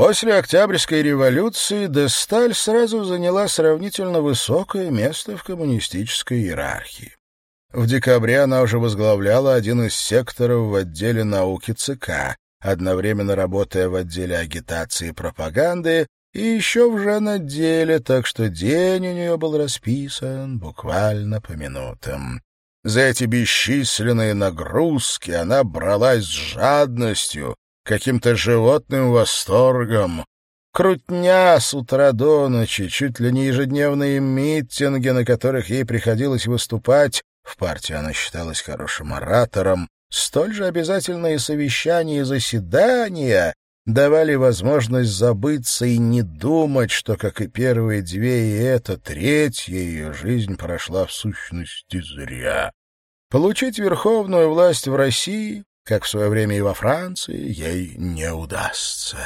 После Октябрьской революции Десталь сразу заняла сравнительно высокое место в коммунистической иерархии. В декабре она уже возглавляла один из секторов в отделе науки ЦК, одновременно работая в отделе агитации и пропаганды и еще в женотделе, так что день у нее был расписан буквально по минутам. За эти бесчисленные нагрузки она бралась с жадностью, каким-то животным восторгом. Крутня с утра до ночи, чуть ли не ежедневные митинги, на которых ей приходилось выступать, в партии она считалась хорошим оратором, столь же обязательные совещания и заседания давали возможность забыться и не думать, что, как и первые две, и эта третья ее жизнь прошла в сущности зря. Получить верховную власть в России, как в свое время и во Франции, ей не удастся.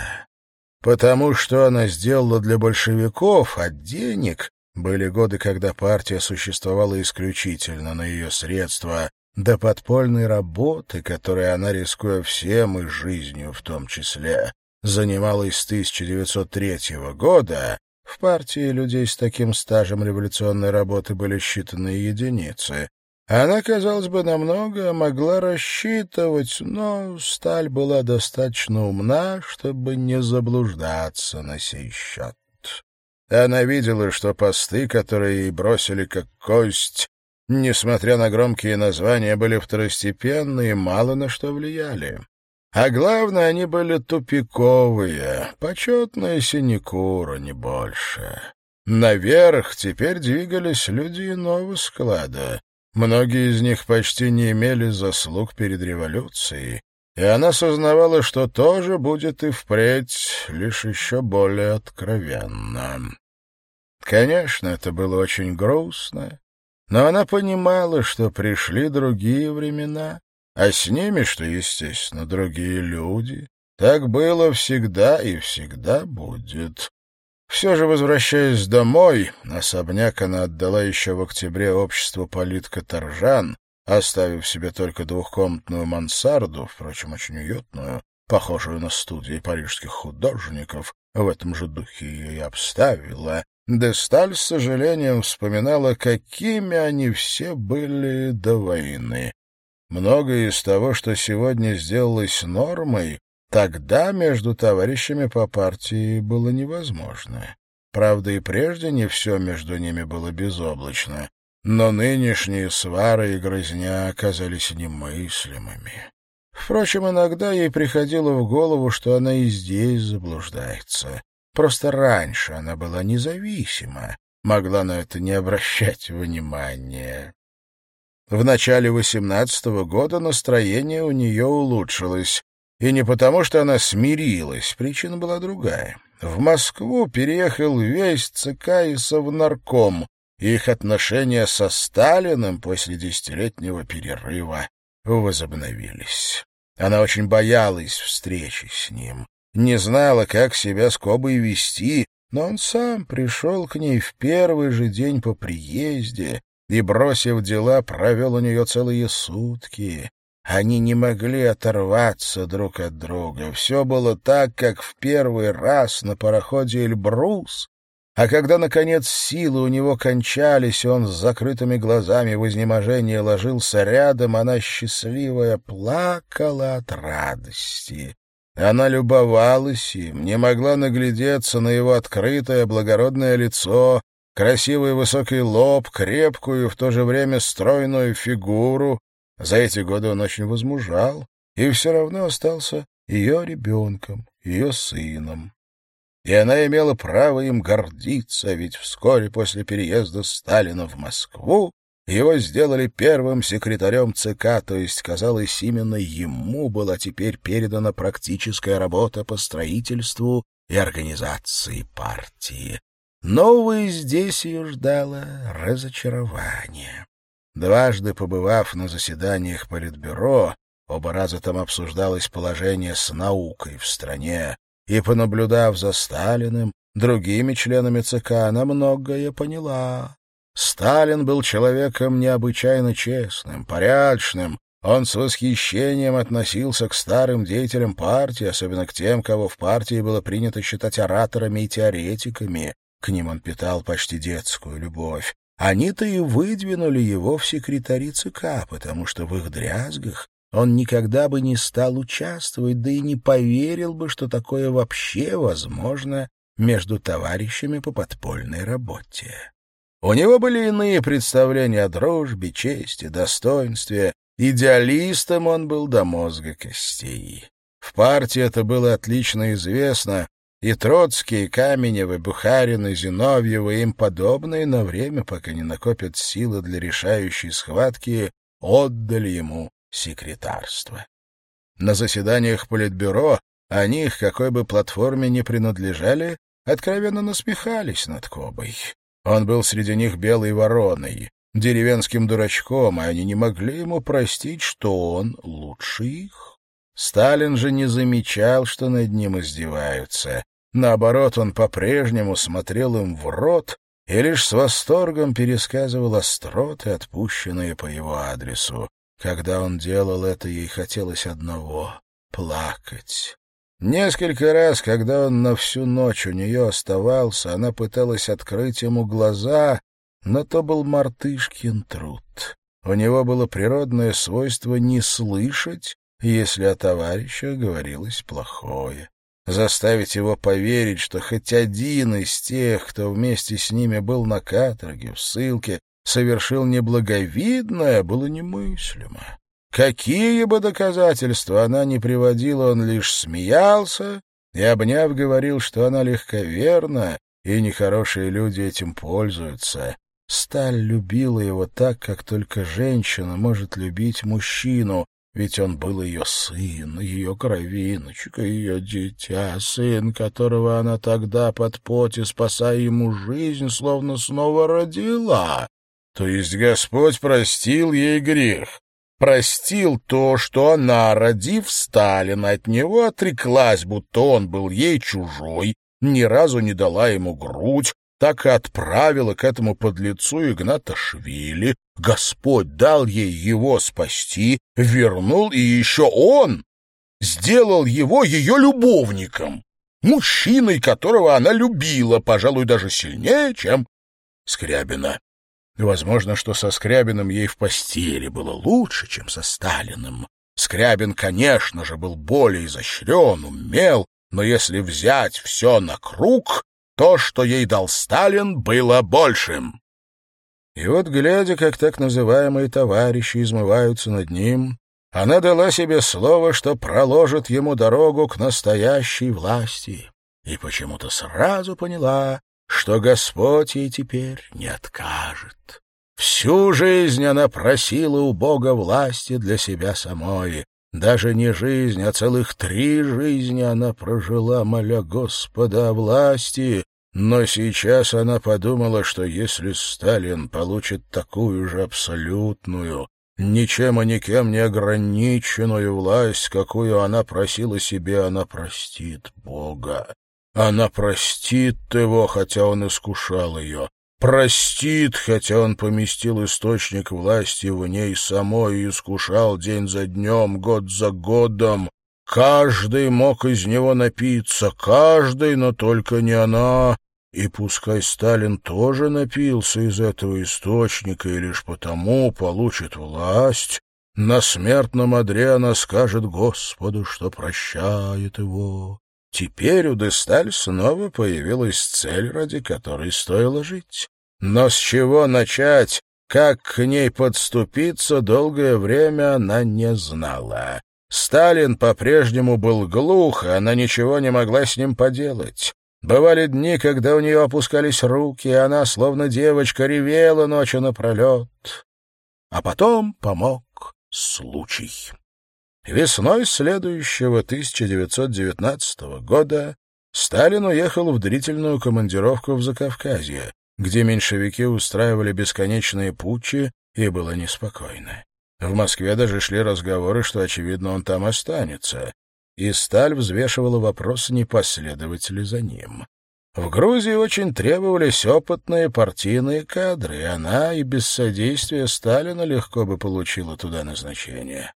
Потому что она сделала для большевиков от денег, были годы, когда партия существовала исключительно на ее средства, до подпольной работы, которой она, рискуя всем и жизнью в том числе, занималась с 1903 года, в партии людей с таким стажем революционной работы были считанные единицы. Она, казалось бы, намного могла рассчитывать, но сталь была достаточно умна, чтобы не заблуждаться на сей счет. Она видела, что посты, которые ей бросили как кость, несмотря на громкие названия, были второстепенные и мало на что влияли. А главное, они были тупиковые, почетные синекура, не больше. Наверх теперь двигались люди иного склада. Многие из них почти не имели заслуг перед революцией, и она сознавала, что тоже будет и впредь, лишь еще более откровенно. Конечно, это было очень грустно, но она понимала, что пришли другие времена, а с ними, что, естественно, другие люди. Так было всегда и всегда будет. Все же, возвращаясь домой, особняк она отдала еще в октябре обществу политка Торжан, оставив себе только двухкомнатную мансарду, впрочем, очень уютную, похожую на студии парижских художников, в этом же духе ее и обставила, Десталь с сожалением вспоминала, какими они все были до войны. Многое из того, что сегодня сделалось нормой, тогда между товарищами по партии было невозможно. Правда, и прежде не все между ними было безоблачно, но нынешние свары и грызня оказались немыслимыми. Впрочем, иногда ей приходило в голову, что она и здесь заблуждается. Просто раньше она была независима, могла на это не обращать внимания. В начале восемнадцатого года настроение у нее улучшилось. И не потому, что она смирилась, причина была другая. В Москву переехал весь ЦК и Совнарком, их отношения со Сталиным после десятилетнего перерыва возобновились. Она очень боялась встречи с ним, не знала, как себя с Кобой вести, но он сам пришел к ней в первый же день по приезде и, бросив дела, провел у нее целые сутки. Они не могли оторваться друг от друга. Все было так, как в первый раз на пароходе «Эльбрус», а когда, наконец, силы у него кончались, и он с закрытыми глазами в изнеможении ложился рядом, она, счастливая, плакала от радости. Она любовалась им, не могла наглядеться на его открытое благородное лицо, красивый высокий лоб, крепкую в то же время стройную фигуру. За эти годы он очень возмужал и все равно остался ее ребенком, ее сыном и она имела право им гордиться, ведь вскоре после переезда Сталина в Москву его сделали первым секретарем ЦК, то есть, казалось, именно ему была теперь передана практическая работа по строительству и организации партии. Но, увы, здесь ее ждало разочарование. Дважды побывав на заседаниях Политбюро, оба раза там обсуждалось положение с наукой в стране, и, понаблюдав за Сталиным, другими членами ЦК, она многое поняла. Сталин был человеком необычайно честным, порядочным, Он с восхищением относился к старым деятелям партии, особенно к тем, кого в партии было принято считать ораторами и теоретиками. К ним он питал почти детскую любовь. Они-то и выдвинули его в секретари ЦК, потому что в их дрязгах он никогда бы не стал участвовать, да и не поверил бы, что такое вообще возможно между товарищами по подпольной работе. У него были иные представления о дружбе, чести, достоинстве. Идеалистом он был до мозга костей. В партии это было отлично известно, и Троцкий, Каменевы, Бухарины, Зиновьевы и им подобные на время, пока не накопят силы для решающей схватки, отдали ему секретарство. На заседаниях Политбюро они, к какой бы платформе ни принадлежали, откровенно насмехались над Кобой. Он был среди них белой вороной, деревенским дурачком, и они не могли ему простить, что он лучше их. Сталин же не замечал, что над ним издеваются. Наоборот, он по-прежнему смотрел им в рот и лишь с восторгом пересказывал остроты, отпущенные по его адресу. Когда он делал это, ей хотелось одного — плакать. Несколько раз, когда он на всю ночь у нее оставался, она пыталась открыть ему глаза, но то был мартышкин труд. У него было природное свойство не слышать, если о товарищах говорилось плохое. Заставить его поверить, что хоть один из тех, кто вместе с ними был на каторге, в ссылке, совершил неблаговидное, было немыслимо. Какие бы доказательства она ни приводила, он лишь смеялся и, обняв, говорил, что она легковерна, и нехорошие люди этим пользуются. Сталь любила его так, как только женщина может любить мужчину, ведь он был ее сын, ее кровиночка, ее дитя, сын, которого она тогда под поте, спасая ему жизнь, словно снова родила. То есть Господь простил ей грех, простил то, что она, родив Сталина, от него отреклась, будто он был ей чужой, ни разу не дала ему грудь, так и отправила к этому подлецу Игната Швили. Господь дал ей его спасти, вернул, и еще он сделал его ее любовником, мужчиной, которого она любила, пожалуй, даже сильнее, чем Скрябина. Возможно, что со Скрябиным ей в постели было лучше, чем со Сталиным. Скрябин, конечно же, был более изощрен, умел, но если взять все на круг, то, что ей дал Сталин, было большим. И вот, глядя, как так называемые товарищи измываются над ним, она дала себе слово, что проложит ему дорогу к настоящей власти, и почему-то сразу поняла, что Господь ей теперь не откажет. Всю жизнь она просила у Бога власти для себя самой. Даже не жизнь, а целых три жизни она прожила, моля Господа о власти, но сейчас она подумала, что если Сталин получит такую же абсолютную, ничем и никем не ограниченную власть, какую она просила себе, она простит Бога. Она простит его, хотя он искушал ее. Простит, хотя он поместил источник власти в ней самой и искушал день за днем, год за годом. Каждый мог из него напиться, каждый, но только не она. И пускай Сталин тоже напился из этого источника и лишь потому получит власть, на смертном одре она скажет Господу, что прощает его. Теперь у Десталь снова появилась цель, ради которой стоило жить. Но с чего начать, как к ней подступиться, долгое время она не знала. Сталин по-прежнему был глух, и она ничего не могла с ним поделать. Бывали дни, когда у нее опускались руки, и она, словно девочка, ревела ночью напролет. А потом помог случай. Весной следующего 1919 года Сталин уехал в длительную командировку в Закавказье, где меньшевики устраивали бесконечные путчи, и было неспокойно. В Москве даже шли разговоры, что, очевидно, он там останется, и Сталь взвешивала вопрос, не последовать ли за ним. В Грузии очень требовались опытные партийные кадры, и она и без содействия Сталина легко бы получила туда назначение.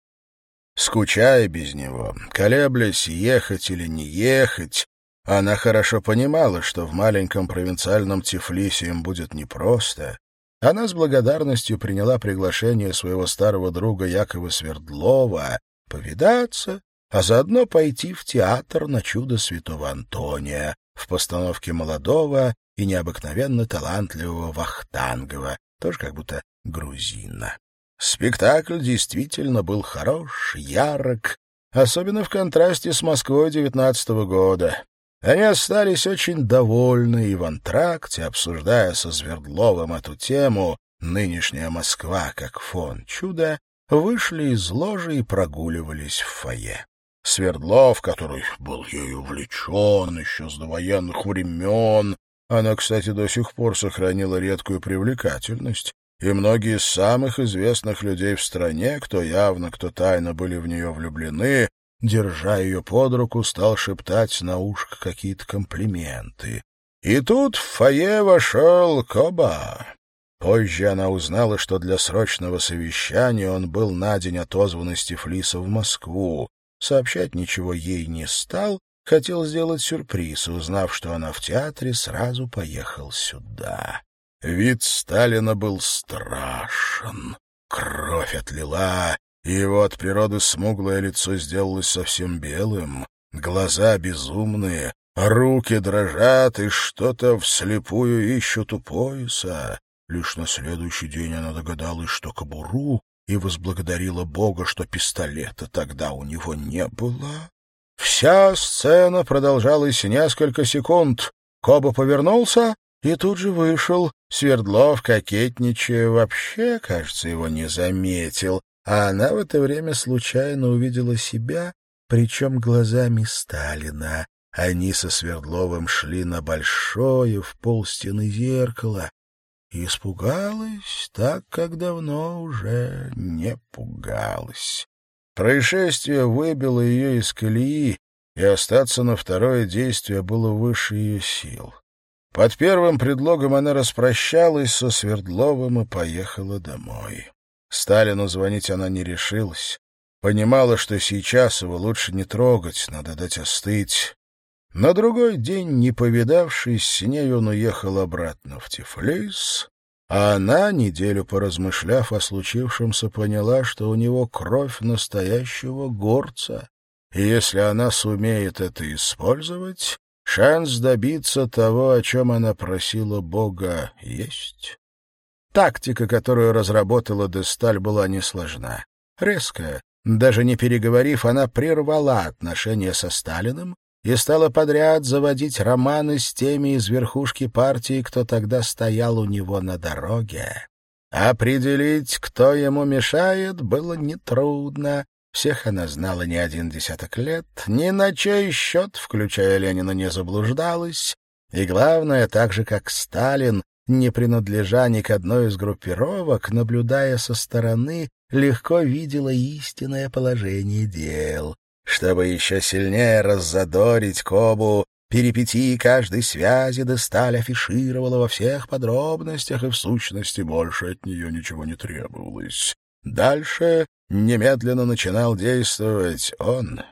Скучая без него, колеблясь, ехать или не ехать, она хорошо понимала, что в маленьком провинциальном Тифлисе им будет непросто. Она с благодарностью приняла приглашение своего старого друга Якова Свердлова повидаться, а заодно пойти в театр на чудо святого Антония, в постановке молодого и необыкновенно талантливого Вахтангова, тоже как будто грузина. Спектакль действительно был хорош, ярок, особенно в контрасте с Москвой девятнадцатого года. Они остались очень довольны и в антракте, обсуждая со Свердловым эту тему «Нынешняя Москва как фон чуда», вышли из ложи и прогуливались в фойе. Свердлов, который был ею увлечен еще с довоенных времен. Она, кстати, до сих пор сохранила редкую привлекательность, и многие из самых известных людей в стране, кто явно, кто тайно были в нее влюблены, держа ее под руку, стал шептать на ушко какие-то комплименты. И тут в фойе вошел Коба. Позже она узнала, что для срочного совещания он был на день отозван из Тифлиса в Москву. Сообщать ничего ей не стал, хотел сделать сюрприз, узнав, что она в театре, сразу поехал сюда. Вид Сталина был страшен. Кровь отлила, и его от природы смуглое лицо сделалось совсем белым, глаза безумные, руки дрожат и что-то вслепую ищут у пояса. Лишь на следующий день она догадалась, что кобуру и возблагодарила Бога, что пистолета тогда у него не было. Вся сцена продолжалась несколько секунд. Коба повернулся и тут же вышел. Свердлов, кокетничая, вообще, кажется, его не заметил, а она в это время случайно увидела себя, причем глазами Сталина. Они со Свердловым шли на большое в полстены зеркало, испугалась так, как давно уже не пугалась. Происшествие выбило ее из колеи, и остаться на второе действие было выше ее сил. Под первым предлогом она распрощалась со Свердловым и поехала домой. Сталину звонить она не решилась. Понимала, что сейчас его лучше не трогать, надо дать остыть. На другой день, не повидавшись с ней, он уехал обратно в Тифлис, а она, неделю поразмышляв о случившемся, поняла, что у него кровь настоящего горца, и если она сумеет это использовать, шанс добиться того, о чем она просила Бога, есть. Тактика, которую разработала Десталь, была несложна. Резкая. Даже не переговорив, она прервала отношения со Сталиным и стала подряд заводить романы с теми из верхушки партии, кто тогда стоял у него на дороге. Определить, кто ему мешает, было нетрудно. Всех она знала не один десяток лет, ни на чей счет, включая Ленина, не заблуждалась. И главное, так же, как Сталин, не принадлежа ни к одной из группировок, наблюдая со стороны, легко видела истинное положение дел. Чтобы еще сильнее раззадорить Кобу, перипетии каждой связи Десталь афишировала во всех подробностях, и в сущности больше от нее ничего не требовалось. Дальше немедленно начинал действовать он.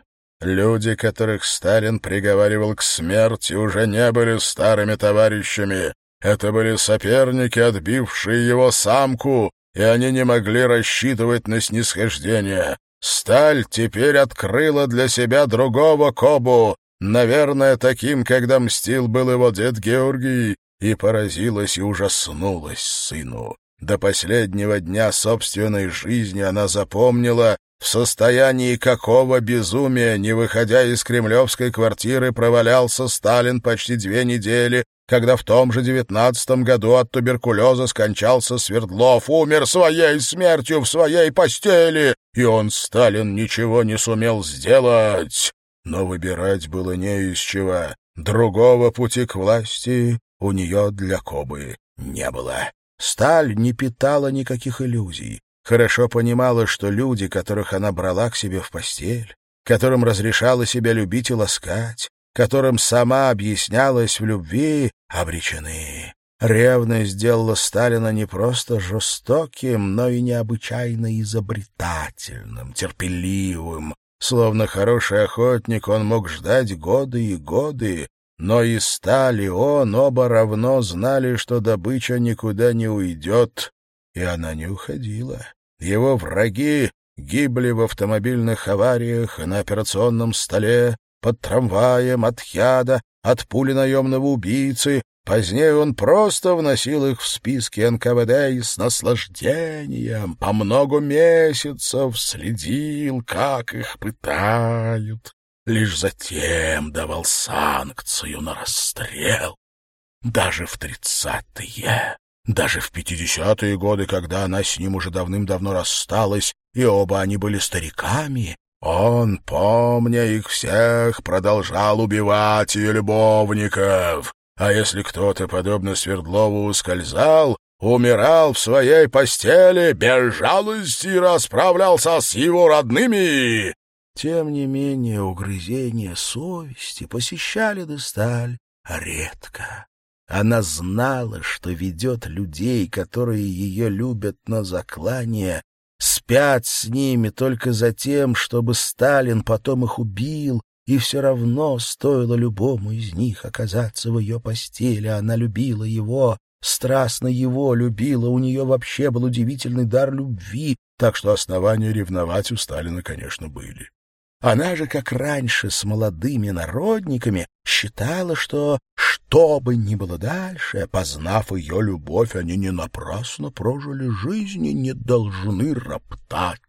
Люди, которых Сталин приговаривал к смерти, уже не были старыми товарищами. Это были соперники, отбившие его самку, и они не могли рассчитывать на снисхождение. Сталь теперь открыла для себя другого Кобу, наверное, таким, когда мстил был его дед Георгий, и поразилась и ужаснулась сыну. До последнего дня собственной жизни она запомнила, в состоянии какого безумия, не выходя из кремлевской квартиры, провалялся Сталин почти две недели, когда в том же девятнадцатом году от туберкулеза скончался Свердлов, умер своей смертью в своей постели, и он, Сталин, ничего не сумел сделать. Но выбирать было не из чего. Другого пути к власти у нее для Кобы не было. Сталь не питала никаких иллюзий. Хорошо понимала, что люди, которых она брала к себе в постель, которым разрешала себя любить и ласкать, которым сама объяснялась в любви, обречены. Ревность сделала Сталина не просто жестоким, но и необычайно изобретательным, терпеливым. Словно хороший охотник, он мог ждать годы и годы, но и стали он оба равно знали, что добыча никуда не уйдет, и она не уходила. Его враги гибли в автомобильных авариях и на операционном столе, под трамваем, от яда, от пули наемного убийцы. Позднее он просто вносил их в списки НКВД и с наслаждением по много месяцев следил, как их пытают. Лишь затем давал санкцию на расстрел. Даже в тридцатые, даже в пятидесятые годы, когда она с ним уже давным-давно рассталась, и оба они были стариками, он, помня их всех, продолжал убивать ее любовников. А если кто-то, подобно Свердлову, ускользал, умирал в своей постели, без жалости расправлялся с его родными. Тем не менее угрызения совести посещали Десталь редко. Она знала, что ведет людей, которые ее любят на заклание, спят с ними только за тем, чтобы Сталин потом их убил, и все равно стоило любому из них оказаться в ее постели, она любила его, страстно его любила, у нее вообще был удивительный дар любви, так что основания ревновать у Сталина, конечно, были. Она же, как раньше, с молодыми народниками, считала, что, что бы ни было дальше, познав ее любовь, они не напрасно прожили жизнь и не должны роптать.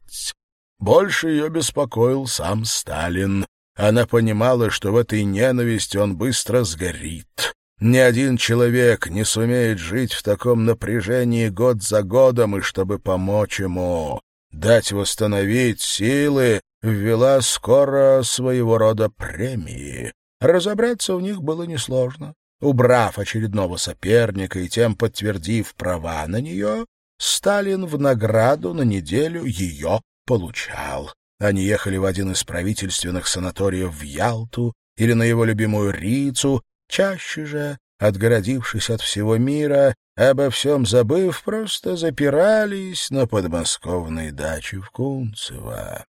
Больше ее беспокоил сам Сталин. Она понимала, что в этой ненависти он быстро сгорит. Ни один человек не сумеет жить в таком напряжении год за годом, и чтобы помочь ему, дать восстановить силы, ввела скоро своего рода премии. Разобраться в них было несложно. Убрав очередного соперника и тем подтвердив права на нее, Сталин в награду на неделю ее получал. Они ехали в один из правительственных санаториев в Ялту или на его любимую Рицу, чаще же, отгородившись от всего мира, обо всем забыв, просто запирались на подмосковной даче в Кунцево.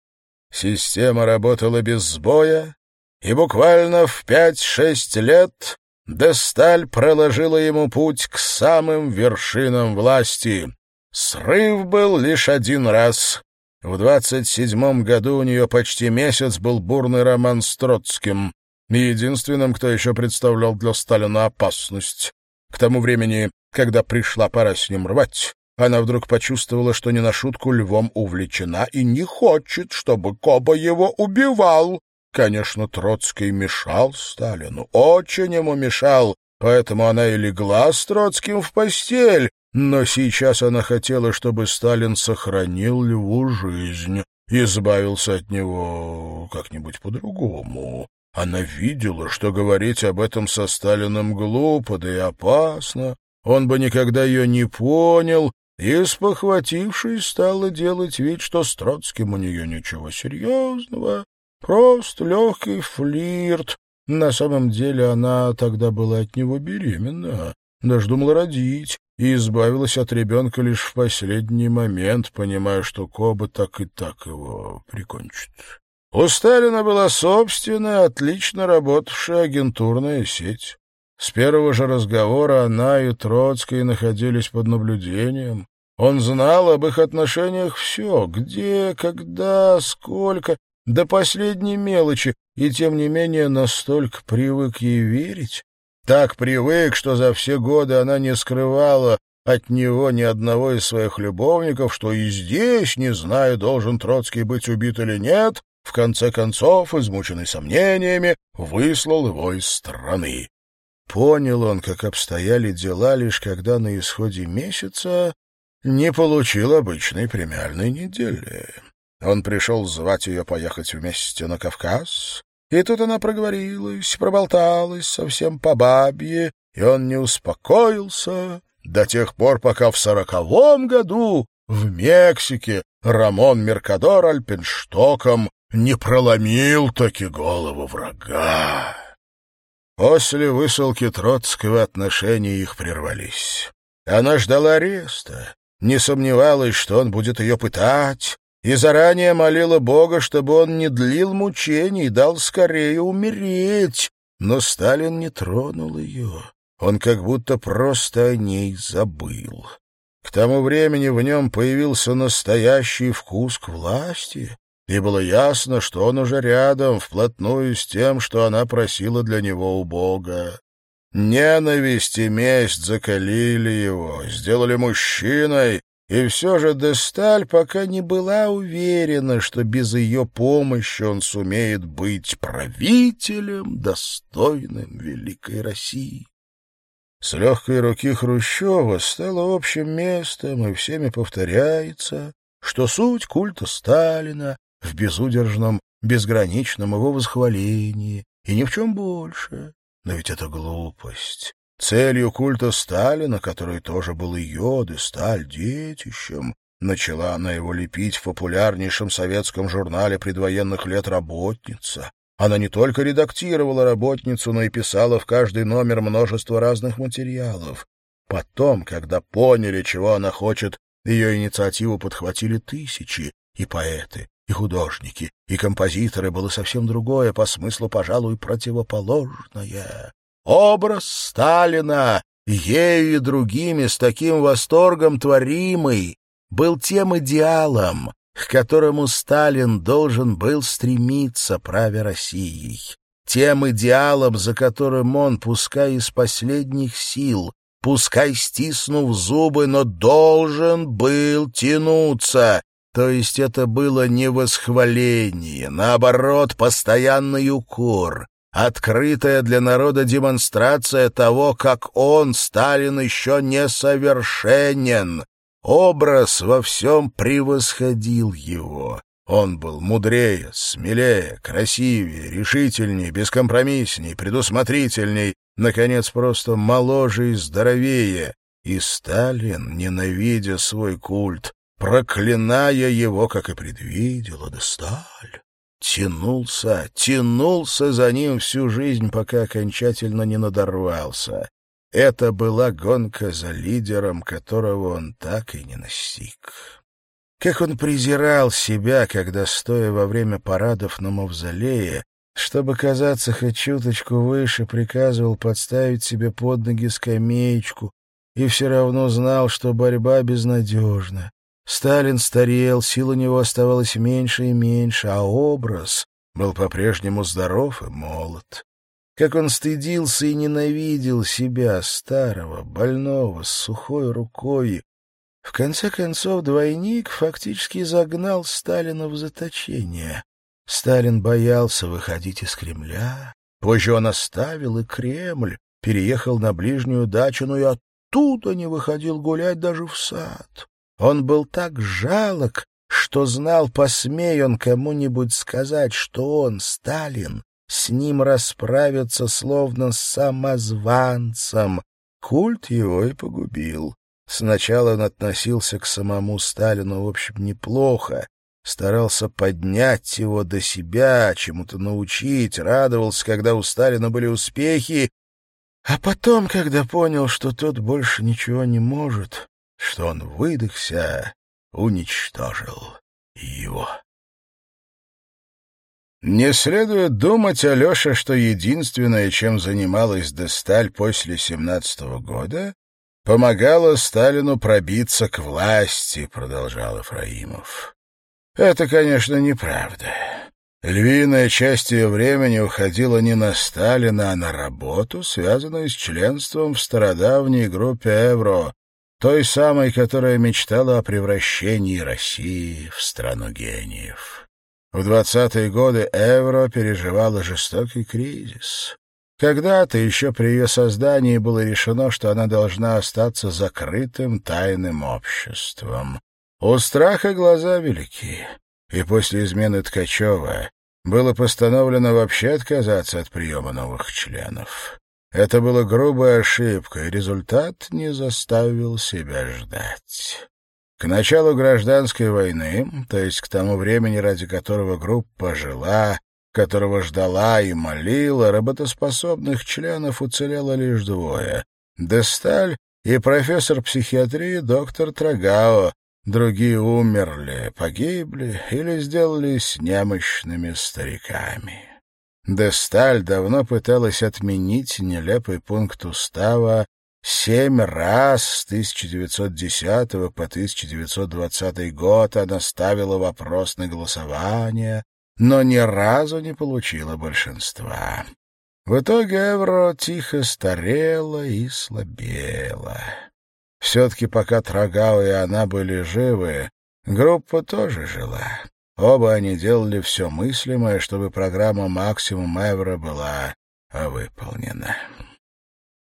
Система работала без сбоя, и буквально в пять-шесть лет Десталь проложила ему путь к самым вершинам власти. Срыв был лишь один раз. В двадцать седьмом году у нее почти месяц был бурный роман с Троцким, единственным, кто еще представлял для Сталина опасность. К тому времени, когда пришла пора с ним рвать, она вдруг почувствовала, что не на шутку львом увлечена и не хочет, чтобы Коба его убивал. Конечно, Троцкий мешал Сталину, очень ему мешал, поэтому она и легла с Троцким в постель, но сейчас она хотела, чтобы Сталин сохранил льву жизнь, избавился от него как-нибудь по-другому. Она видела, что говорить об этом со Сталиным глупо, да и опасно. Он бы никогда ее не понял, и, спохватившись, стала делать вид, что с Троцким у нее ничего серьезного, просто легкий флирт. На самом деле она тогда была от него беременна, даже думала родить, и избавилась от ребенка лишь в последний момент, понимая, что Коба так и так его прикончит. У Сталина была собственная, отлично работавшая агентурная сеть. С первого же разговора она и Троцкий находились под наблюдением. Он знал об их отношениях все, где, когда, сколько, до последней мелочи, и тем не менее настолько привык ей верить. Так привык, что за все годы она не скрывала от него ни одного из своих любовников, что и здесь, не зная, должен Троцкий быть убит или нет, в конце концов, измученный сомнениями, выслал его из страны. Понял он, как обстояли дела, лишь когда на исходе месяца не получил обычной премиальной недели. Он пришел звать ее поехать вместе на Кавказ, и тут она проговорилась, проболталась совсем по бабье, и он не успокоился до тех пор, пока в сороковом году в Мексике Рамон Меркадор Альпенштоком не проломил таки голову врага. После высылки Троцкого отношения их прервались. Она ждала ареста, не сомневалась, что он будет ее пытать, и заранее молила Бога, чтобы он не длил мучений, дал скорее умереть. Но Сталин не тронул ее. Он как будто просто о ней забыл. К тому времени в нем появился настоящий вкус к власти, и было ясно, что он уже рядом, вплотную с тем, что она просила для него у Бога. Ненависть и месть закалили его, сделали мужчиной, и все же Десталь пока не была уверена, что без ее помощи он сумеет быть правителем, достойным великой России. С легкой руки Хрущева стало общим местом, и всеми повторяется, что суть культа Сталина в безудержном, безграничном его восхвалении, и ни в чем больше. Но ведь это глупость. Целью культа Сталина, который тоже был ее, Сталь детищем, начала она его лепить в популярнейшем советском журнале предвоенных лет «Работница». Она не только редактировала «Работницу», но и писала в каждый номер множество разных материалов. Потом, когда поняли, чего она хочет, ее инициативу подхватили тысячи, и поэты, и художники, и композиторы было совсем другое, по смыслу, пожалуй, противоположное. Образ Сталина, ею и другими с таким восторгом творимый, был тем идеалом, к которому Сталин должен был стремиться, правя Россией, тем идеалом, за которым он, пускай из последних сил, пускай стиснув зубы, но должен был тянуться, то есть это было не восхваление, наоборот, постоянный укор, открытая для народа демонстрация того, как он, Сталин, еще несовершенен. Образ во всем превосходил его. Он был мудрее, смелее, красивее, решительней, бескомпромиссней, предусмотрительней, наконец, просто моложе и здоровее. И Сталин, ненавидя свой культ, проклиная его, как и предвидела Десталь. Тянулся, тянулся за ним всю жизнь, пока окончательно не надорвался. Это была гонка за лидером, которого он так и не настиг. Как он презирал себя, когда, стоя во время парадов на мавзолее, чтобы казаться хоть чуточку выше, приказывал подставить себе под ноги скамеечку и все равно знал, что борьба безнадежна, Сталин старел, сил у него оставалось меньше и меньше, а образ был по-прежнему здоров и молод. Как он стыдился и ненавидел себя, старого, больного, с сухой рукой. В конце концов, двойник фактически загнал Сталина в заточение. Сталин боялся выходить из Кремля. Позже он оставил и Кремль, переехал на ближнюю дачу, но и оттуда не выходил гулять даже в сад. Он был так жалок, что знал, посмей он кому-нибудь сказать, что он, Сталин, с ним расправится словно с самозванцем. Культ его и погубил. Сначала он относился к самому Сталину, в общем, неплохо, старался поднять его до себя, чему-то научить, радовался, когда у Сталина были успехи, а потом, когда понял, что тот больше ничего не может, что он выдохся, уничтожил его. Не следует думать, Алеша, что единственное, чем занималась Десталь после семнадцатого года, помогала Сталину пробиться к власти, продолжал Ефраимов. Это, конечно, неправда. Львиная часть ее времени уходила не на Сталина, а на работу, связанную с членством в стародавней группе «Евро», той самой, которая мечтала о превращении России в страну гениев. В двадцатые годы Евро переживала жестокий кризис. Когда-то еще при ее создании было решено, что она должна остаться закрытым тайным обществом. У страха глаза велики, и после измены Ткачева было постановлено вообще отказаться от приема новых членов. Это была грубая ошибка, и результат не заставил себя ждать. К началу гражданской войны, то есть к тому времени, ради которого группа жила, которого ждала и молила, работоспособных членов уцелело лишь двое — Десталь и профессор психиатрии доктор Трагао. Другие умерли, погибли или сделались немощными стариками. Десталь давно пыталась отменить нелепый пункт устава Семь раз с 1910 по 1920 год она ставила вопрос на голосование, но ни разу не получила большинства. В итоге Эвро тихо старела и слабела. Все-таки пока Трагау и она были живы, группа тоже жила. Оба они делали все мыслимое, чтобы программа «Максимум Эвро» была выполнена.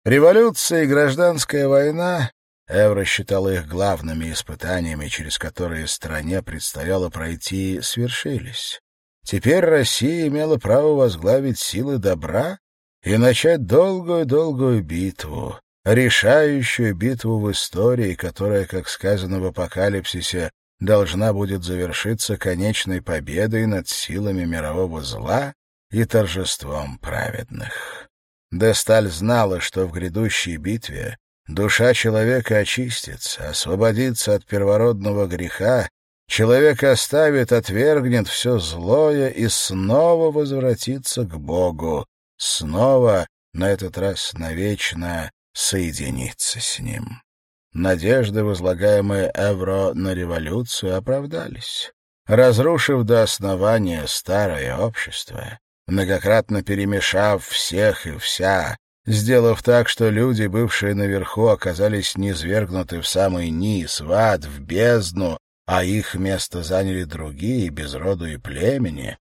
Революция и гражданская война Эвро считала их главными испытаниями, через которые стране предстояло пройти, свершились. Теперь Россия имела право возглавить силы добра и начать долгую-долгую битву, решающую битву в истории, которая, как сказано в апокалипсисе, должна будет завершиться конечной победой над силами мирового зла и торжеством праведных. Десталь знала, что в грядущей битве душа человека очистится, освободится от первородного греха, человек оставит, отвергнет все злое и снова возвратится к Богу, снова, на этот раз навечно, соединиться с Ним. Надежды, возлагаемые Эвро на революцию, оправдались. Разрушив до основания старое общество, многократно перемешав всех и вся, сделав так, что люди, бывшие наверху, оказались низвергнуты в самый низ, в ад, в бездну, а их место заняли другие, без роду и племени,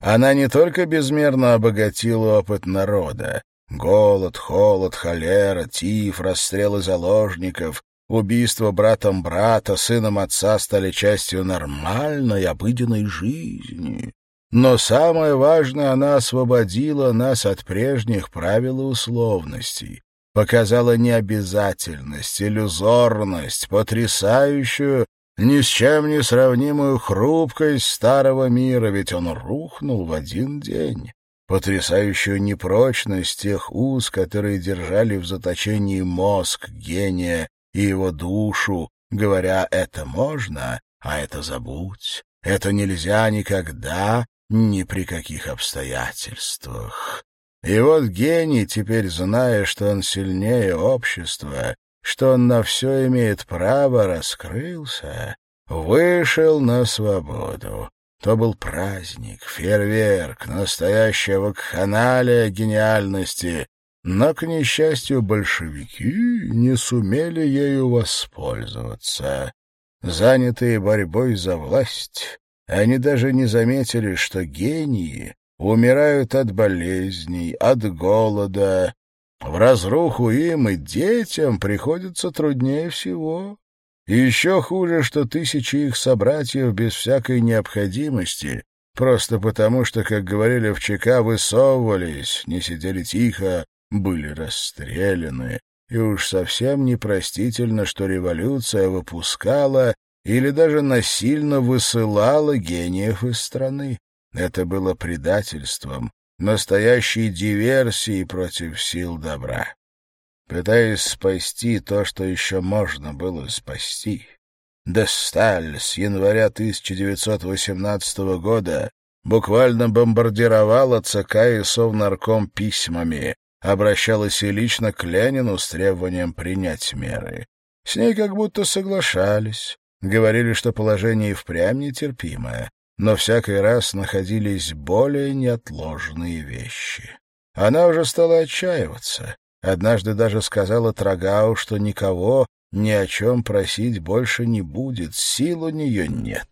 она не только безмерно обогатила опыт народа, голод, холод, холера, тиф, расстрелы заложников, убийство братом брата, сыном отца стали частью нормальной, обыденной жизни. Но самое важное, она освободила нас от прежних правил и условностей, показала необязательность, иллюзорность, потрясающую, ни с чем не сравнимую хрупкость старого мира, ведь он рухнул в один день, потрясающую непрочность тех уз, которые держали в заточении мозг гения и его душу, говоря «это можно, а это забудь». Это нельзя никогда, ни при каких обстоятельствах. И вот гений, теперь зная, что он сильнее общества, что он на все имеет право, раскрылся, вышел на свободу. То был праздник, фейерверк, настоящая вакханалия гениальности, но, к несчастью, большевики не сумели ею воспользоваться. Занятые борьбой за власть, они даже не заметили, что гении умирают от болезней, от голода. В разруху им и детям приходится труднее всего. Еще хуже, что тысячи их собратьев без всякой необходимости, просто потому что, как говорили в ЧК, высовывались, не сидели тихо, были расстреляны. И уж совсем непростительно, что революция выпускала или даже насильно высылала гениев из страны. Это было предательством, настоящей диверсией против сил добра. Пытаясь спасти то, что еще можно было спасти, Десталь с января 1918 года буквально бомбардировала ЦК и Совнарком письмами, обращалась и лично к Ленину с требованием принять меры. С ней как будто соглашались, Говорили, что положение впрямь нетерпимое, но всякий раз находились более неотложные вещи. Она уже стала отчаиваться. Однажды даже сказала Трагау, что никого ни о чем просить больше не будет, сил у нее нет.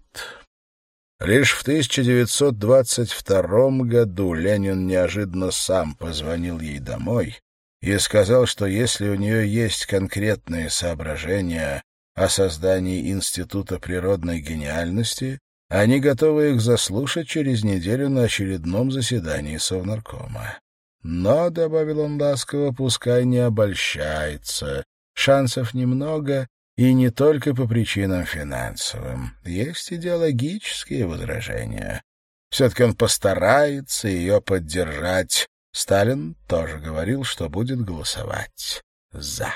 Лишь в 1922 году Ленин неожиданно сам позвонил ей домой и сказал, что если у нее есть конкретные соображения о создании Института природной гениальности, они готовы их заслушать через неделю на очередном заседании Совнаркома. Но, — добавил он ласково, — пускай не обольщается. Шансов немного, и не только по причинам финансовым. Есть идеологические возражения. Все-таки он постарается ее поддержать. Сталин тоже говорил, что будет голосовать «за».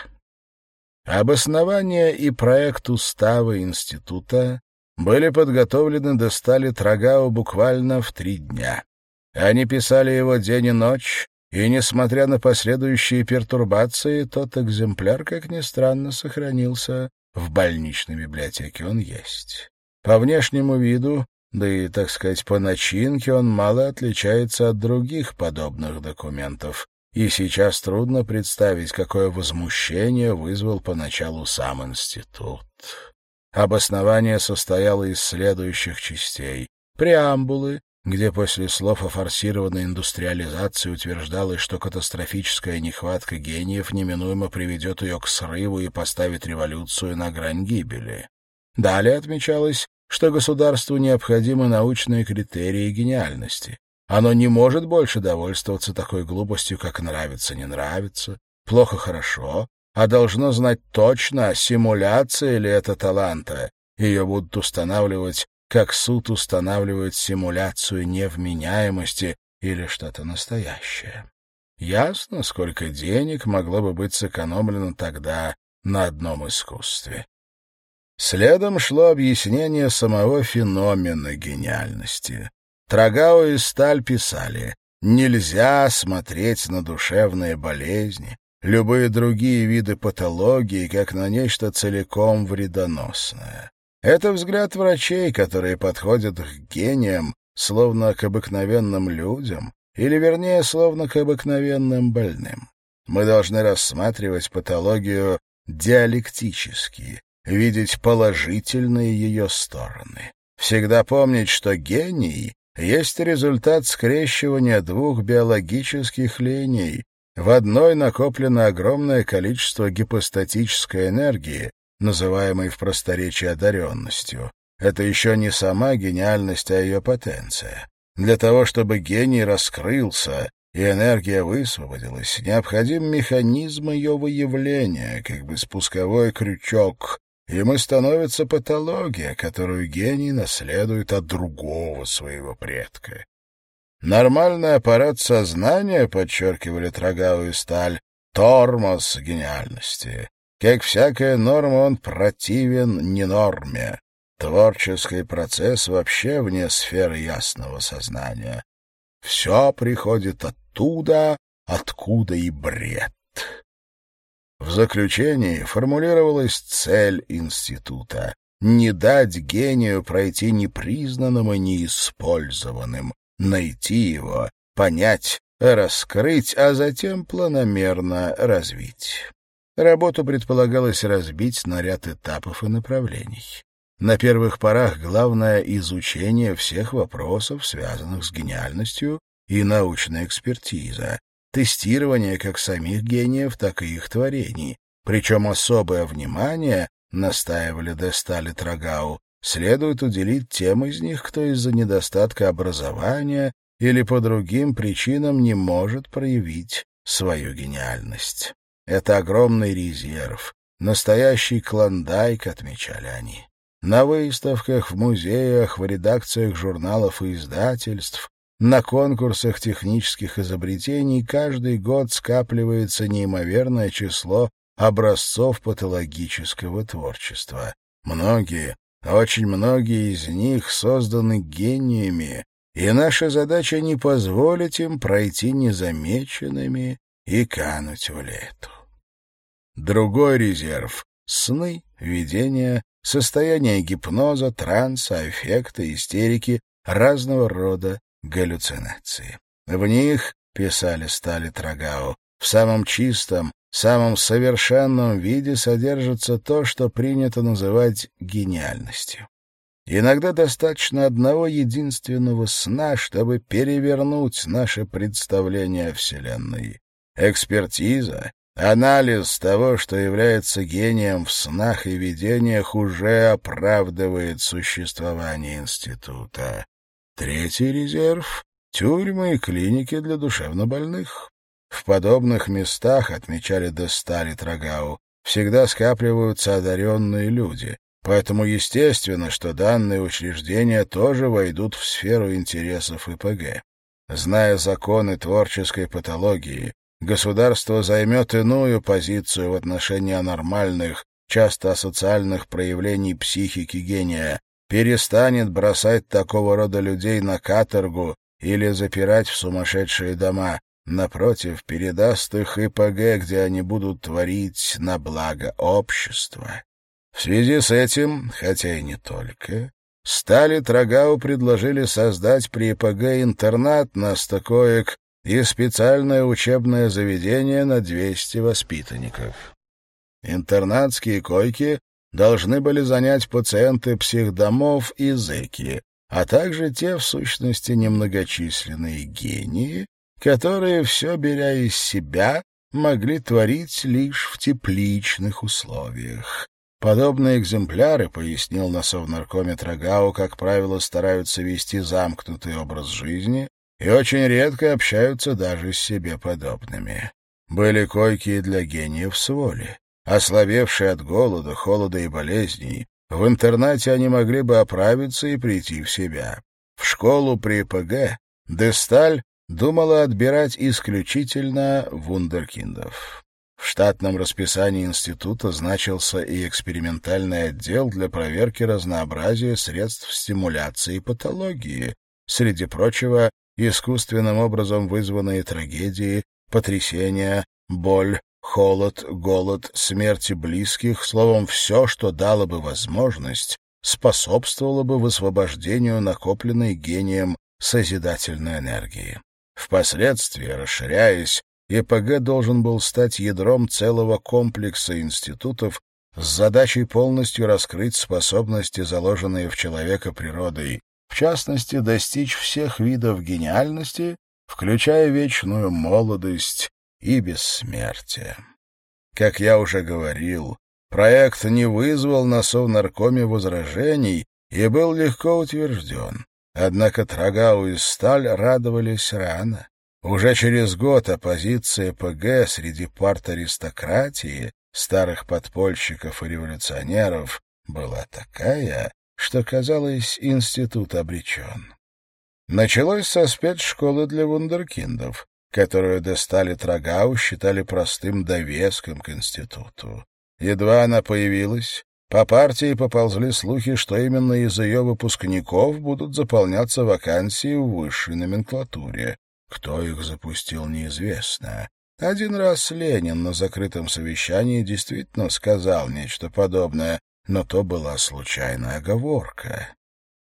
Обоснование и проект устава института были подготовлены до стали Трагау буквально в три дня. Они писали его день и ночь, и, несмотря на последующие пертурбации, тот экземпляр, как ни странно, сохранился. В больничной библиотеке он есть. По внешнему виду, да и, так сказать, по начинке, он мало отличается от других подобных документов, и сейчас трудно представить, какое возмущение вызвал поначалу сам институт. Обоснование состояло из следующих частей. Преамбулы, где после слов о форсированной индустриализации утверждалось, что катастрофическая нехватка гениев неминуемо приведет ее к срыву и поставит революцию на грань гибели. Далее отмечалось, что государству необходимы научные критерии гениальности. Оно не может больше довольствоваться такой глупостью, как нравится, не нравится, плохо, хорошо, а должно знать точно, симуляция ли это таланта. Ее будут устанавливать как суд устанавливает симуляцию невменяемости или что-то настоящее. Ясно, сколько денег могло бы быть сэкономлено тогда на одном искусстве. Следом шло объяснение самого феномена гениальности. Трагао и Сталь писали, нельзя смотреть на душевные болезни, любые другие виды патологии, как на нечто целиком вредоносное. Это взгляд врачей, которые подходят к гениям, словно к обыкновенным людям, или, вернее, словно к обыкновенным больным. Мы должны рассматривать патологию диалектически, видеть положительные ее стороны. Всегда помнить, что гений есть результат скрещивания двух биологических линий. В одной накоплено огромное количество гипостатической энергии, называемой в просторечии одаренностью. Это еще не сама гениальность, а ее потенция. Для того, чтобы гений раскрылся и энергия высвободилась, необходим механизм ее выявления, как бы спусковой крючок. И становится патология, которую гений наследует от другого своего предка. Нормальный аппарат сознания, подчеркивали Трагау и Сталь, тормоз гениальности. Как всякая норма, он противен ненорме. Творческий процесс вообще вне сферы ясного сознания. Все приходит оттуда, откуда и бред. В заключении формулировалась цель института — не дать гению пройти непризнанным и неиспользованным, найти его, понять, раскрыть, а затем планомерно развить. Работу предполагалось разбить на ряд этапов и направлений. На первых порах главное — изучение всех вопросов, связанных с гениальностью, и научная экспертиза, тестирование как самих гениев, так и их творений. Причем особое внимание, настаивали Десталь и Трагау, следует уделить тем из них, кто из-за недостатка образования или по другим причинам не может проявить свою гениальность. Это огромный резерв, настоящий клондайк, отмечали они. На выставках, в музеях, в редакциях журналов и издательств, на конкурсах технических изобретений каждый год скапливается неимоверное число образцов патологического творчества. Многие, очень многие из них созданы гениями, и наша задача не позволить им пройти незамеченными и кануть в лету. Другой резерв — сны, видения, состояние гипноза, транса, эффекта, истерики, разного рода галлюцинации. В них, писали Стали Трагау, в самом чистом, самом совершенном виде содержится то, что принято называть гениальностью. Иногда достаточно одного единственного сна, чтобы перевернуть наше представление о Вселенной. Экспертиза, Анализ того, что является гением в снах и видениях, уже оправдывает существование института. Третий резерв — тюрьмы и клиники для душевнобольных. В подобных местах, отмечали Десталь Трагау, всегда скапливаются одаренные люди, Поэтому естественно, что данные учреждения тоже войдут в сферу интересов ИПГ. Зная законы творческой патологии, государство займет иную позицию в отношении анормальных, часто асоциальных проявлений психики гения, перестанет бросать такого рода людей на каторгу или запирать в сумасшедшие дома, напротив, передаст их ИПГ, где они будут творить на благо общества. В связи с этим, хотя и не только, Стали Трагау предложили создать при ИПГ интернат на стокоек и специальное учебное заведение на 200 воспитанников. Интернатские койки должны были занять пациенты психдомов и зэки, а также те, в сущности, немногочисленные гении, которые, все беря из себя, могли творить лишь в тепличных условиях. Подобные экземпляры, пояснил на совнаркоме Трагау, как правило, стараются вести замкнутый образ жизни и очень редко общаются даже с себе подобными. Были койки и для гениев с воли. Ослабевшие от голода, холода и болезней, в интернате они могли бы оправиться и прийти в себя. В школу при ПГ Десталь думала отбирать исключительно вундеркиндов. В штатном расписании института значился и экспериментальный отдел для проверки разнообразия средств стимуляции патологии, среди прочего, искусственным образом вызванные трагедии, потрясения, боль, холод, голод, смерти близких, словом, все, что дало бы возможность, способствовало бы высвобождению накопленной гением созидательной энергии. Впоследствии, расширяясь, ЕПГ должен был стать ядром целого комплекса институтов с задачей полностью раскрыть способности, заложенные в человека природой, в частности, достичь всех видов гениальности, включая вечную молодость и бессмертие. Как я уже говорил, проект не вызвал на Совнаркоме возражений и был легко утвержден. Однако Трагау и Сталь радовались рано. Уже через год оппозиция ПГ среди парт аристократии, старых подпольщиков и революционеров была такая, что, казалось, институт обречен. Началось со спецшколы для вундеркиндов, которую достали Трагау считали простым довеском к институту. Едва она появилась, по партии поползли слухи, что именно из ее выпускников будут заполняться вакансии в высшей номенклатуре. Кто их запустил, неизвестно. Один раз Ленин на закрытом совещании действительно сказал нечто подобное, но то была случайная оговорка.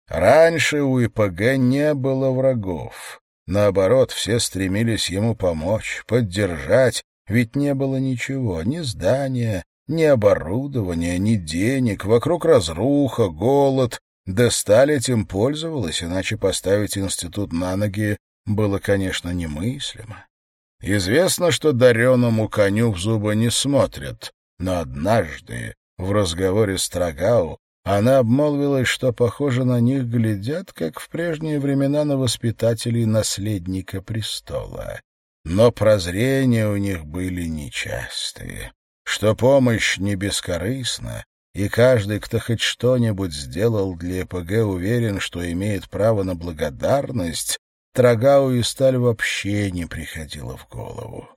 Раньше у ИПГ не было врагов. Наоборот, все стремились ему помочь, поддержать, ведь не было ничего, ни здания, ни оборудования, ни денег, вокруг разруха, голод. Да Сталь этим пользовалась, иначе поставить институт на ноги было, конечно, немыслимо. Известно, что дареному коню в зубы не смотрят, но однажды в разговоре с Трагау она обмолвилась, что, похоже, на них глядят, как в прежние времена на воспитателей наследника престола. Но прозрения у них были нечастые, что помощь не бескорыстна, и каждый, кто хоть что-нибудь сделал для ЭПГ, уверен, что имеет право на благодарность, Трагау и сталь вообще не приходило в голову.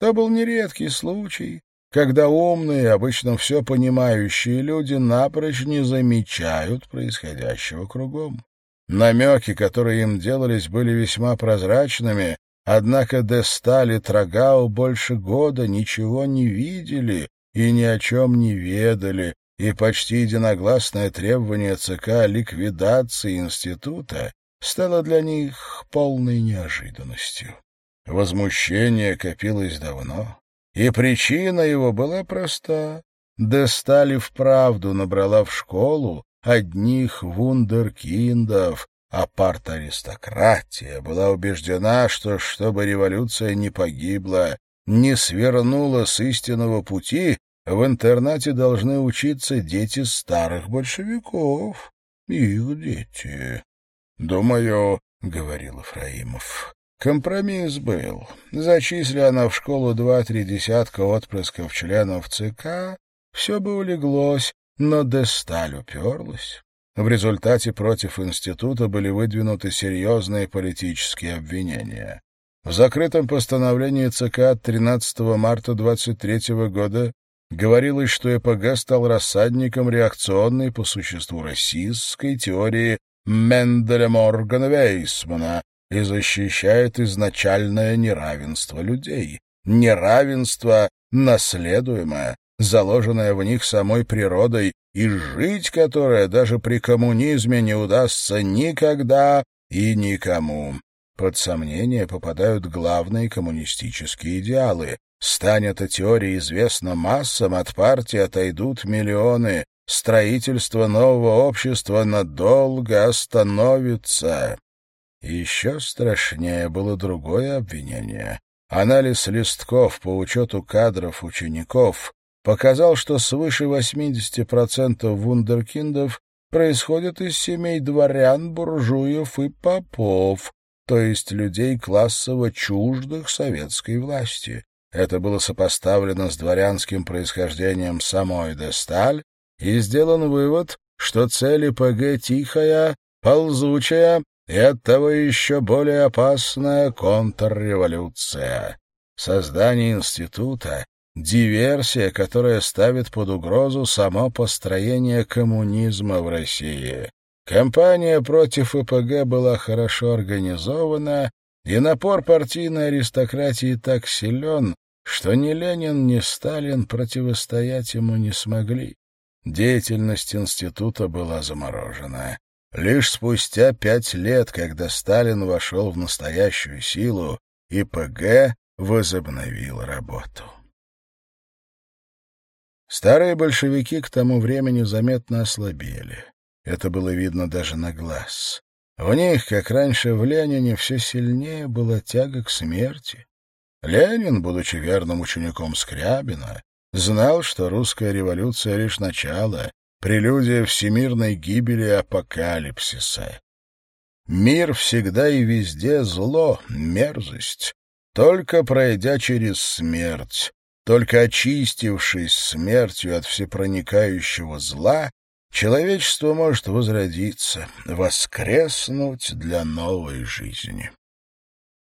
То был нередкий случай, когда умные, обычно все понимающие люди напрочь не замечают происходящего кругом. Намеки, которые им делались, были весьма прозрачными, однако Десталь и Трагау больше года ничего не видели и ни о чем не ведали, и почти единогласное требование ЦК о ликвидации института стало для них полной неожиданностью. Возмущение копилось давно, и причина его была проста. Дестали вправду набрала в школу одних вундеркиндов, а парт-аристократия была убеждена, что, чтобы революция не погибла, не свернула с истинного пути, в интернате должны учиться дети старых большевиков, их дети. «Думаю», — говорил Ефраимов, — «компромисс был. Зачисли она в школу два-три десятка отпрысков членов ЦК, все бы улеглось, но Десталь уперлась. В результате против института были выдвинуты серьезные политические обвинения. В закрытом постановлении ЦК 13 марта 23 года говорилось, что ЭПГ стал рассадником реакционной по существу российской теории Менделя Моргана Вейсмана и защищает изначальное неравенство людей. Неравенство наследуемое, заложенное в них самой природой, и жить которое даже при коммунизме не удастся никогда и никому. Под сомнение попадают главные коммунистические идеалы. Стань эта теория известна массам, от партии отойдут миллионы. Строительство нового общества надолго остановится. Еще страшнее было другое обвинение. Анализ листков по учету кадров учеников показал, что свыше 80% вундеркиндов происходят из семей дворян, буржуев и попов, то есть людей классово чуждых советской власти. Это было сопоставлено с дворянским происхождением самой Десталь, и сделан вывод, что цель ИПГ тихая, ползучая и оттого еще более опасная контрреволюция. Создание института — диверсия, которая ставит под угрозу само построение коммунизма в России. Кампания против ИПГ была хорошо организована, и напор партийной аристократии так силен, что ни Ленин, ни Сталин противостоять ему не смогли. Деятельность института была заморожена. Лишь спустя пять лет, когда Сталин вошел в настоящую силу, ИПГ возобновил работу. Старые большевики к тому времени заметно ослабели. Это было видно даже на глаз. В них, как раньше в Ленине, все сильнее была тяга к смерти. Ленин, будучи верным учеником Скрябина, знал, что русская революция — лишь начало, прелюдия всемирной гибели апокалипсиса. Мир всегда и везде зло, мерзость. Только пройдя через смерть, только очистившись смертью от всепроникающего зла, человечество может возродиться, воскреснуть для новой жизни.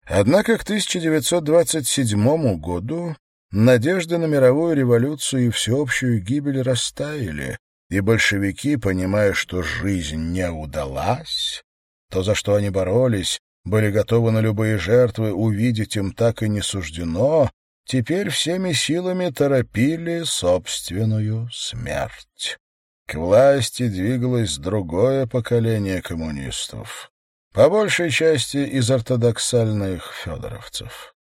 Однако к 1927 году надежды на мировую революцию и всеобщую гибель растаяли, и большевики, понимая, что жизнь не удалась, то, за что они боролись, были готовы на любые жертвы, увидеть им так и не суждено, теперь всеми силами торопили собственную смерть. К власти двигалось другое поколение коммунистов, по большей части из ортодоксальных федоровцев.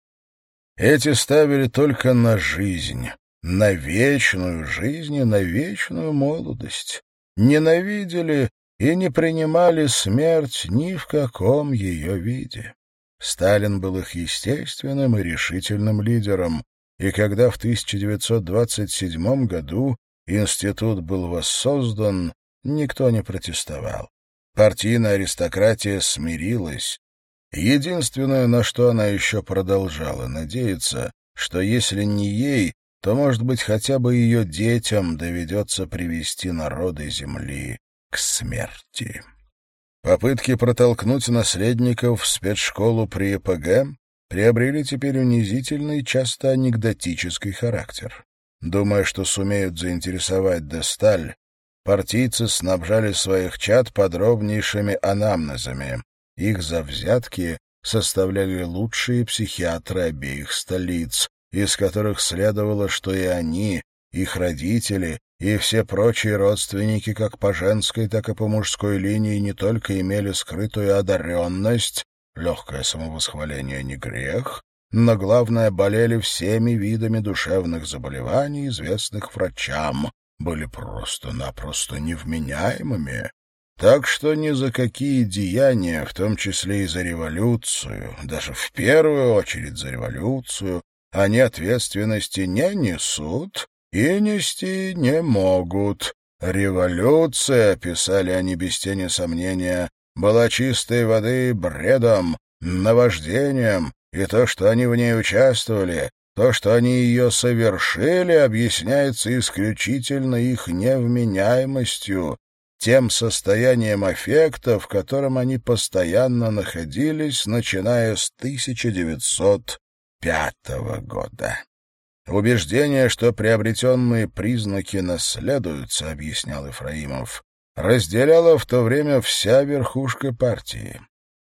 Эти ставили только на жизнь, на вечную жизнь и на вечную молодость, ненавидели и не принимали смерть ни в каком ее виде. Сталин был их естественным и решительным лидером, и когда в 1927 году институт был воссоздан, никто не протестовал. Партийная аристократия смирилась. Единственное, на что она еще продолжала надеяться, что если не ей, то, может быть, хотя бы ее детям доведется привести народы земли к смерти. Попытки протолкнуть наследников в спецшколу при ЕПГ приобрели теперь унизительный, часто анекдотический характер. Думая, что сумеют заинтересовать Десталь, партийцы снабжали своих чад подробнейшими анамнезами. Их за взятки составляли лучшие психиатры обеих столиц, из которых следовало, что и они, их родители и все прочие родственники как по женской, так и по мужской линии не только имели скрытую одаренность, легкое самовосхваление не грех, но, главное, болели всеми видами душевных заболеваний, известных врачам, были просто-напросто невменяемыми. Так что ни за какие деяния, в том числе и за революцию, даже в первую очередь за революцию, они ответственности не несут и нести не могут. Революция, писали они без тени сомнения, была чистой воды бредом, наваждением, и то, что они в ней участвовали, То, что они ее совершили, объясняется исключительно их невменяемостью, тем состоянием аффекта, в котором они постоянно находились, начиная с 1905 года. Убеждение, что приобретенные признаки наследуются, объяснял Ефраимов, разделяла в то время вся верхушка партии.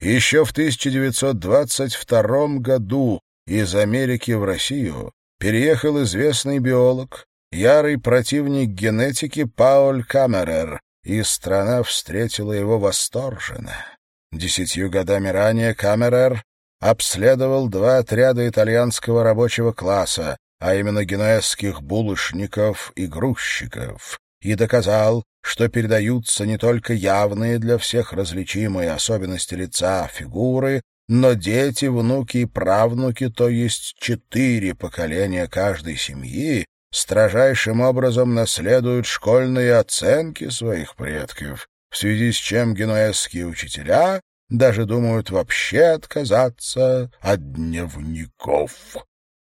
Еще в 1922 году из Америки в Россию переехал известный биолог, ярый противник генетики Пауль Камерер, и страна встретила его восторженно. Десятью годами ранее Камерер обследовал два отряда итальянского рабочего класса, а именно генуэзских булочников и грузчиков, и доказал, что передаются не только явные для всех различимые особенности лица, фигуры, но дети, внуки и правнуки, то есть четыре поколения каждой семьи, строжайшим образом наследуют школьные оценки своих предков, в связи с чем генуэзские учителя даже думают вообще отказаться от дневников.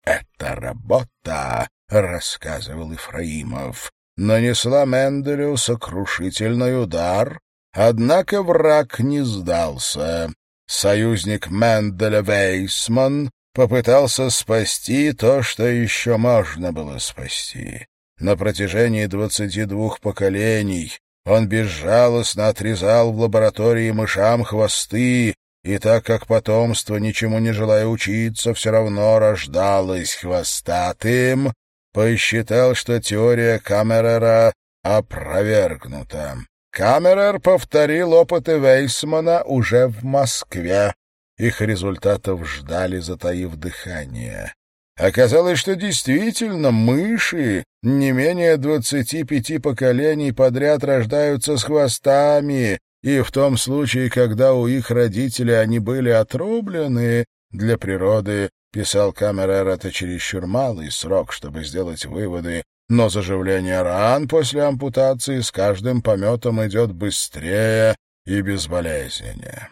«Эта работа», — рассказывал Ифраимов, нанесла Менделю сокрушительный удар, однако враг не сдался. Союзник Менделя Вейсман попытался спасти то, что еще можно было спасти. На протяжении двадцати двух поколений он безжалостно отрезал в лаборатории мышам хвосты, и так как потомство, ничему не желая учиться, все равно рождалось хвостатым, посчитал, что теория Камерера опровергнута. Камерер повторил опыты Вейсмана уже в Москве. Их результатов ждали, затаив дыхание. Оказалось, что действительно мыши не менее двадцати пяти поколений подряд рождаются с хвостами, и в том случае, когда у их родителей они были отрублены, для природы Писал Камерер, это чересчур малый срок, чтобы сделать выводы, но заживление ран после ампутации с каждым пометом идет быстрее и безболезненнее.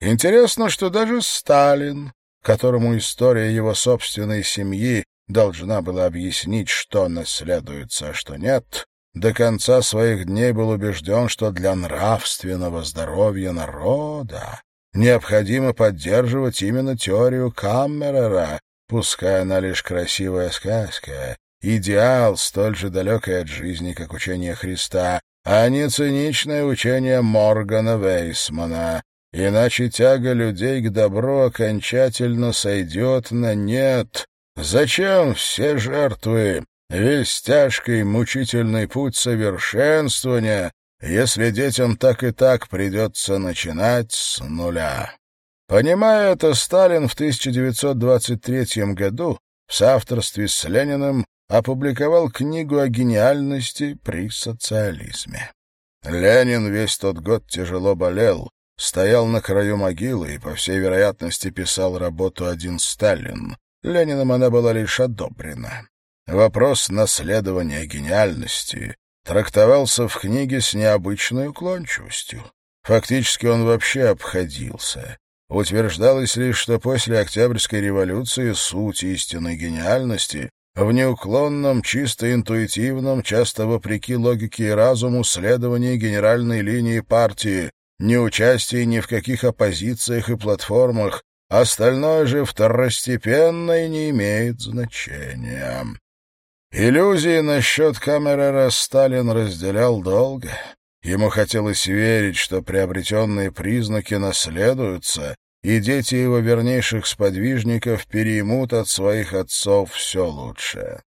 Интересно, что даже Сталин, которому история его собственной семьи должна была объяснить, что наследуется, а что нет, до конца своих дней был убежден, что для нравственного здоровья народа необходимо поддерживать именно теорию Каммерера, пускай она лишь красивая сказка, идеал, столь же далекий от жизни, как учение Христа, а не циничное учение Моргана Вейсмана. Иначе тяга людей к добру окончательно сойдет на нет. Зачем все жертвы? Весь тяжкий, мучительный путь совершенствования, если детям так и так придется начинать с нуля. Понимая это, Сталин в 1923 году в соавторстве с Лениным опубликовал книгу о гениальности при социализме. Ленин весь тот год тяжело болел, стоял на краю могилы и, по всей вероятности, писал работу «Один Сталин». Лениным она была лишь одобрена. Вопрос наследования гениальности трактовался в книге с необычной уклончивостью. Фактически он вообще обходился. Утверждалось лишь, что после Октябрьской революции суть истинной гениальности в неуклонном, чисто интуитивном, часто вопреки логике и разуму следовании генеральной линии партии, не участии ни в каких оппозициях и платформах, остальное же второстепенно и не имеет значения. Иллюзии насчет Камерера Сталин разделял долго. Ему хотелось верить, что приобретенные признаки наследуются, и дети его вернейших сподвижников переймут от своих отцов все лучшее.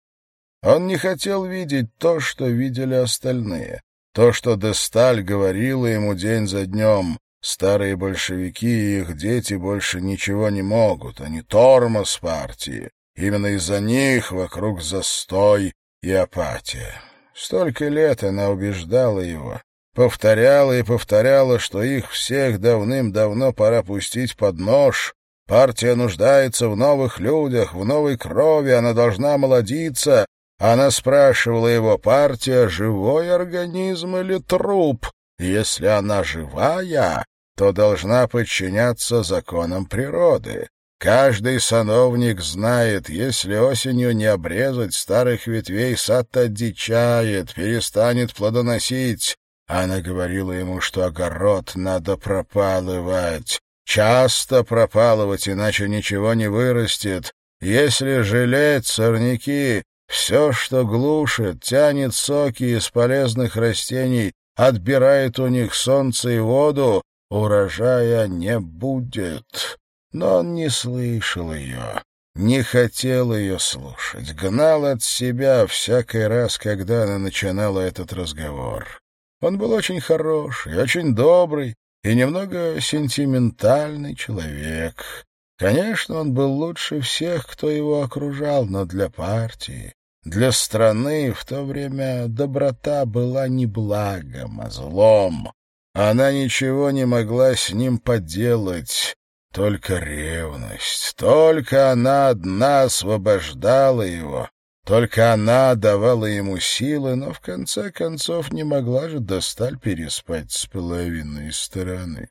Он не хотел видеть то, что видели остальные, то, что Десталь говорила ему день за днем. Старые большевики и их дети больше ничего не могут, они тормоз партии. Именно из-за них вокруг застой и апатия. Столько лет она убеждала его, повторяла и повторяла, что их всех давным-давно пора пустить под нож. Партия нуждается в новых людях, в новой крови, она должна молодиться. Она спрашивала его, партия — живой организм или труп? Если она живая, то должна подчиняться законам природы. Каждый сановник знает, если осенью не обрезать старых ветвей, сад одичает, перестанет плодоносить. Она говорила ему, что огород надо пропалывать. Часто пропалывать, иначе ничего не вырастет. Если жалеть сорняки, все, что глушит, тянет соки из полезных растений, отбирает у них солнце и воду, урожая не будет. Но он не слышал ее, не хотел ее слушать, гнал от себя всякий раз, когда она начинала этот разговор. Он был очень хороший, очень добрый и немного сентиментальный человек. Конечно, он был лучше всех, кто его окружал, но для партии, для страны в то время доброта была не благом, а злом. Она ничего не могла с ним поделать, только ревность, только она одна освобождала его, только она давала ему силы, но в конце концов не могла же Досталь переспать с половиной стороны.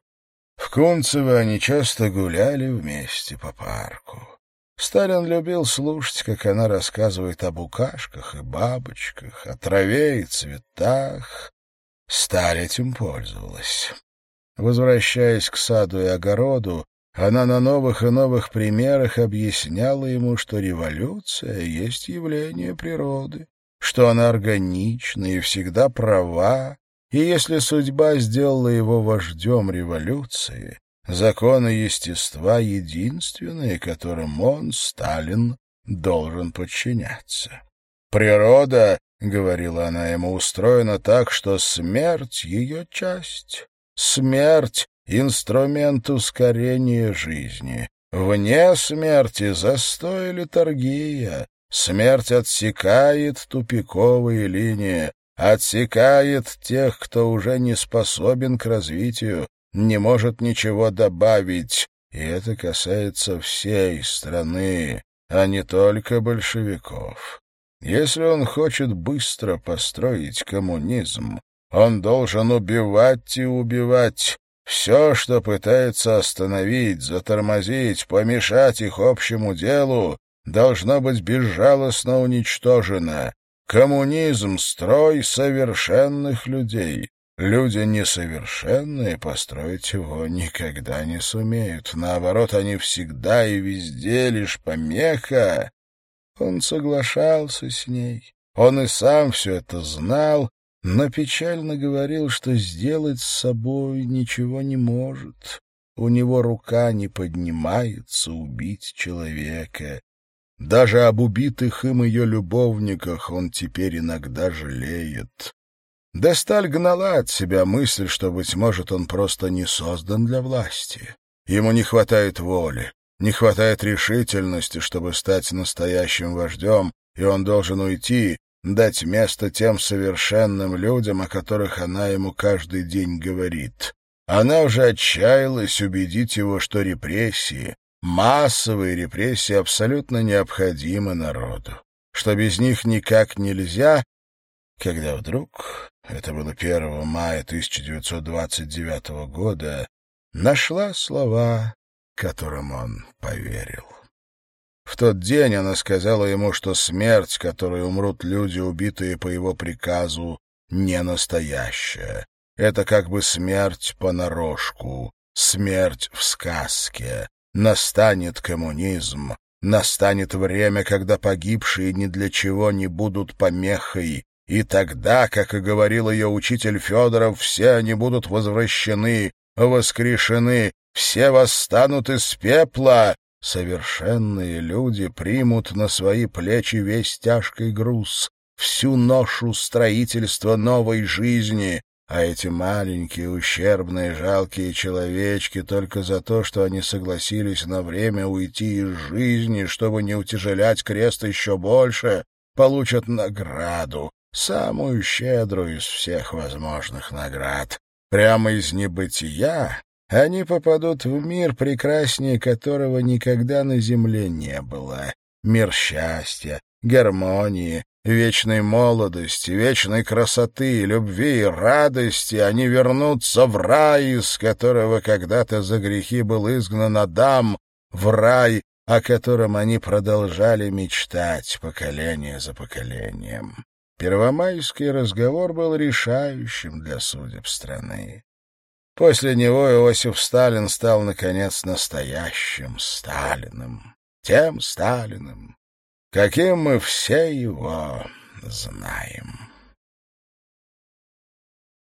В Кунцево они часто гуляли вместе по парку. Сталин любил слушать, как она рассказывает о букашках и бабочках, о траве и цветах. Сталь этим пользовалась. Возвращаясь к саду и огороду, она на новых и новых примерах объясняла ему, что революция есть явление природы, что она органична и всегда права, и если судьба сделала его вождем революции, законы естества единственные, которым он, Сталин, должен подчиняться. «Природа, — говорила она ему, — устроена так, что смерть — ее часть. Смерть инструмент ускорения жизни. Вне смерти застой литургия. Смерть отсекает тупиковые линии, отсекает тех, кто уже не способен к развитию, не может ничего добавить. И это касается всей страны, а не только большевиков. Если он хочет быстро построить коммунизм, он должен убивать и убивать, все, что пытается остановить, затормозить, помешать их общему делу, должно быть безжалостно уничтожено. Коммунизм — строй совершенных людей. Люди несовершенные построить его никогда не сумеют. Наоборот, они всегда и везде лишь помеха. Он соглашался с ней. Он и сам все это знал, но печально говорил, что сделать с собой ничего не может. У него рука не поднимается убить человека. Даже об убитых им ее любовниках он теперь иногда жалеет. Десталь гнала от себя мысль, что, быть может, он просто не создан для власти. Ему не хватает воли, не хватает решительности, чтобы стать настоящим вождем, и он должен уйти, дать место тем совершенным людям, о которых она ему каждый день говорит. Она уже отчаялась убедить его, что репрессии, массовые репрессии абсолютно необходимы народу, что без них никак нельзя, когда вдруг, это было 1 мая 1929 года, нашла слова, которым он поверил. В тот день она сказала ему, что смерть, которой умрут люди, убитые по его приказу, не настоящая. Это как бы смерть понарошку, смерть в сказке. Настанет коммунизм, настанет время, когда погибшие ни для чего не будут помехой, и тогда, как и говорил ее учитель Федоров, все они будут возвращены, воскрешены, все восстанут из пепла, Совершенные люди примут на свои плечи весь тяжкий груз, всю ношу строительства новой жизни, а эти маленькие, ущербные, жалкие человечки только за то, что они согласились на время уйти из жизни, чтобы не утяжелять крест еще больше, получат награду, самую щедрую из всех возможных наград. Прямо из небытия они попадут в мир, прекраснее которого никогда на земле не было. Мир счастья, гармонии, вечной молодости, вечной красоты, любви и радости. Они вернутся в рай, из которого когда-то за грехи был изгнан Адам, в рай, о котором они продолжали мечтать поколение за поколением. Первомайский разговор был решающим для судеб страны. После него Иосиф Сталин стал, наконец, настоящим Сталиным. Тем Сталиным, каким мы все его знаем.